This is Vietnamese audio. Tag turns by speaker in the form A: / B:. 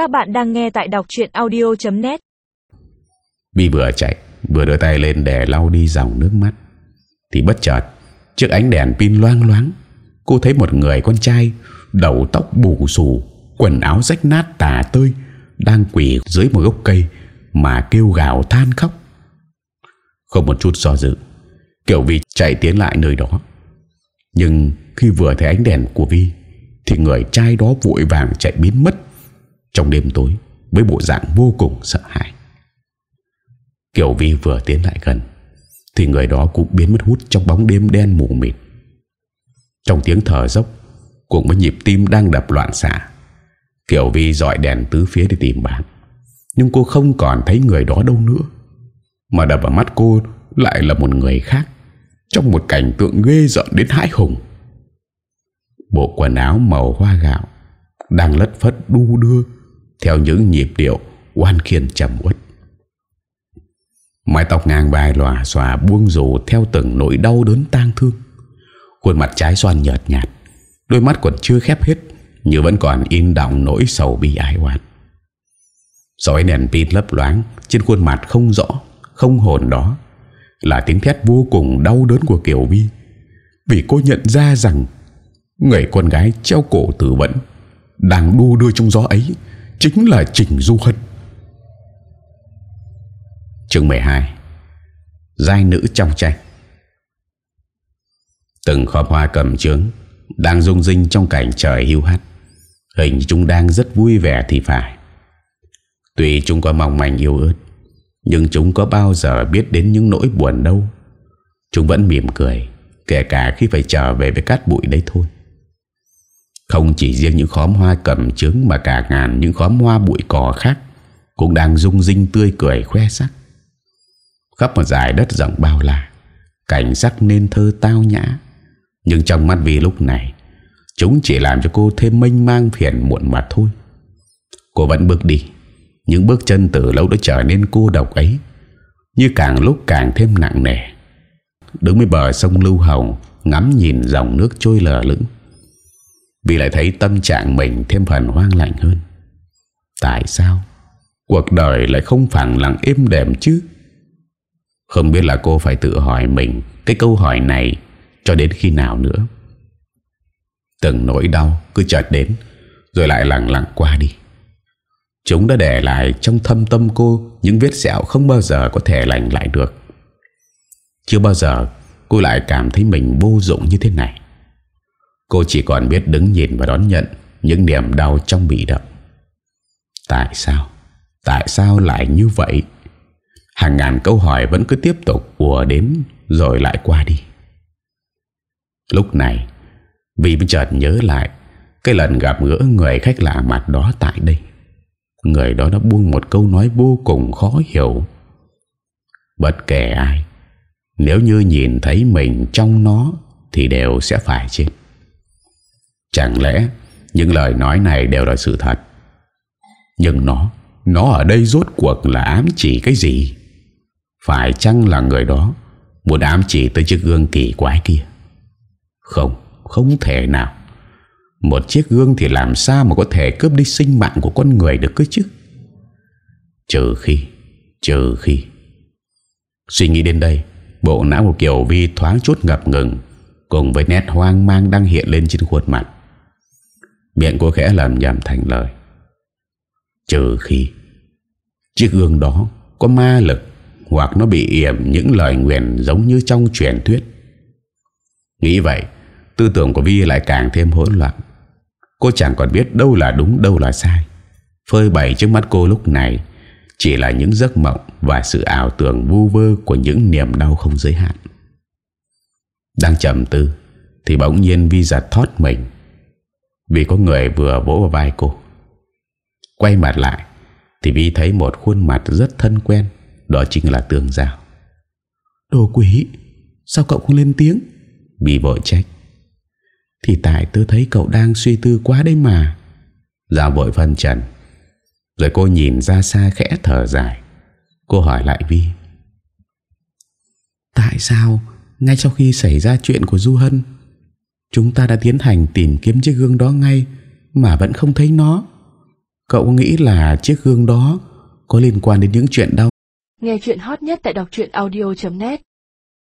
A: Các bạn đang nghe tại đọc chuyện audio.net
B: Vi vừa chạy, Vừa đưa tay lên để lau đi dòng nước mắt. Thì bất chợt Trước ánh đèn pin loang loáng. Cô thấy một người con trai, Đầu tóc bù xù, Quần áo rách nát tà tơi, Đang quỳ dưới một gốc cây Mà kêu gào than khóc. Không một chút do dự, Kiểu Vi chạy tiến lại nơi đó. Nhưng khi vừa thấy ánh đèn của Vi Thì người trai đó vội vàng chạy biến mất. Trong đêm tối Với bộ dạng vô cùng sợ hãi. Kiều Vi vừa tiến lại gần, Thì người đó cũng biến mất hút Trong bóng đêm đen mù mịt. Trong tiếng thở dốc Cùng với nhịp tim đang đập loạn xạ. Kiều Vi dọi đèn tứ phía để tìm bạn, Nhưng cô không còn thấy người đó đâu nữa, Mà đập vào mắt cô Lại là một người khác, Trong một cảnh tượng ghê giận đến hãi hùng. Bộ quần áo màu hoa gạo Đang lất phất đu đưa theo những nhịp điệu Oan khiên trầm uất. Mái tóc ngang vai lòa xòa buông rủ Theo từng nỗi đau đớn tang thương. Khuôn mặt trái xoan nhợt nhạt, Đôi mắt còn chưa khép hết, Như vẫn còn in đọng nỗi sầu bi ai oan Sói đèn pin lấp loáng Trên khuôn mặt không rõ, Không hồn đó Là tiếng thét vô cùng đau đớn của Kiều Vi. Vì cô nhận ra rằng Người con gái treo cổ tử vẫn Đang đu đưa trong gió ấy Chính là Trình Du Hân. Chương 12 Giai nữ trong tranh. Từng khóm hoa cầm trướng Đang rung rinh trong cảnh trời hiu hắt. Hình chúng đang rất vui vẻ thì phải. Tuy chúng có mong manh yêu ớt, Nhưng chúng có bao giờ biết đến những nỗi buồn đâu. Chúng vẫn mỉm cười, Kể cả khi phải trở về với cát bụi đấy thôi. Không chỉ riêng những khóm hoa cầm trứng Mà cả ngàn những khóm hoa bụi cỏ khác Cũng đang rung rinh tươi cười khoe sắc. Khắp một dải đất rộng bao la, Cảnh sắc nên thơ tao nhã. Nhưng trong mắt Vi lúc này, Chúng chỉ làm cho cô thêm mênh mang phiền muộn mặt thôi. Cô vẫn bước đi, Những bước chân từ lâu đã trở nên cô độc ấy. Như càng lúc càng thêm nặng nề. Đứng bên bờ sông Lưu Hồng, Ngắm nhìn dòng nước trôi lờ lững. Vì lại thấy tâm trạng mình thêm phần hoang lạnh hơn. Tại sao? Cuộc đời lại không phẳng lặng êm đềm chứ? Không biết là cô phải tự hỏi mình Cái câu hỏi này Cho đến khi nào nữa. Từng nỗi đau cứ chợt đến, Rồi lại lặng lặng qua đi. Chúng đã để lại trong thâm tâm cô Những vết sẹo không bao giờ có thể lành lại được. Chưa bao giờ cô lại cảm thấy mình vô dụng như thế này. Cô chỉ còn biết đứng nhìn và đón nhận Những niềm đau trong bị động Tại sao? Tại sao lại như vậy? Hàng ngàn câu hỏi vẫn cứ tiếp tục ùa đến Rồi lại qua đi. Lúc này vì mới chợt nhớ lại Cái lần gặp gỡ người khách lạ mặt đó tại đây. Người đó đã buông một câu nói vô cùng khó hiểu. Bất kể ai, Nếu như nhìn thấy mình trong nó Thì đều sẽ phải chết. Chẳng lẽ Những lời nói này đều là sự thật? Nhưng nó Nó ở đây rốt cuộc là ám chỉ cái gì? Phải chăng là người đó Muốn ám chỉ tới chiếc gương kỳ quái kia? Không không thể nào. Một chiếc gương thì làm sao mà có thể cướp đi sinh mạng của con người được cơ chứ? Trừ khi Trừ khi. Suy nghĩ đến đây, Bộ não của Kiều Vi thoáng chút ngập ngừng, Cùng với nét hoang mang đang hiện lên trên khuôn mặt. Miệng cô khẽ làm nhầm thành lời. Trừ khi Chiếc gương đó có ma lực Hoặc nó bị yểm những lời nguyện giống như trong truyền thuyết. Nghĩ vậy, Tư tưởng của Vi lại càng thêm hỗn loạn. Cô chẳng còn biết đâu là đúng, đâu là sai. Phơi bày trước mắt cô lúc này Chỉ là những giấc mộng Và sự ảo tưởng vu vơ Của những niềm đau không giới hạn. Đang trầm tư Thì bỗng nhiên Vi giật thoát mình. Vì có người vừa vỗ vào vai cô. Quay mặt lại Thì Vi thấy một khuôn mặt rất thân quen Đó chính là Tương Giao Đồ quỷ Sao cậu không lên tiếng? Vi vội trách. Thì tại tôi thấy cậu đang suy tư quá đấy mà. Giao vội phân trần. Rồi cô nhìn ra xa khẽ thở dài. Cô hỏi lại Vi. Tại sao Ngay sau khi xảy ra chuyện của Du Hân Chúng ta đã tiến hành tìm kiếm chiếc gương đó ngay, Mà vẫn không thấy nó. Cậu nghĩ là chiếc gương đó có liên quan đến những chuyện đau
C: Nghe chuyện hot nhất tại đọc truyện audio.net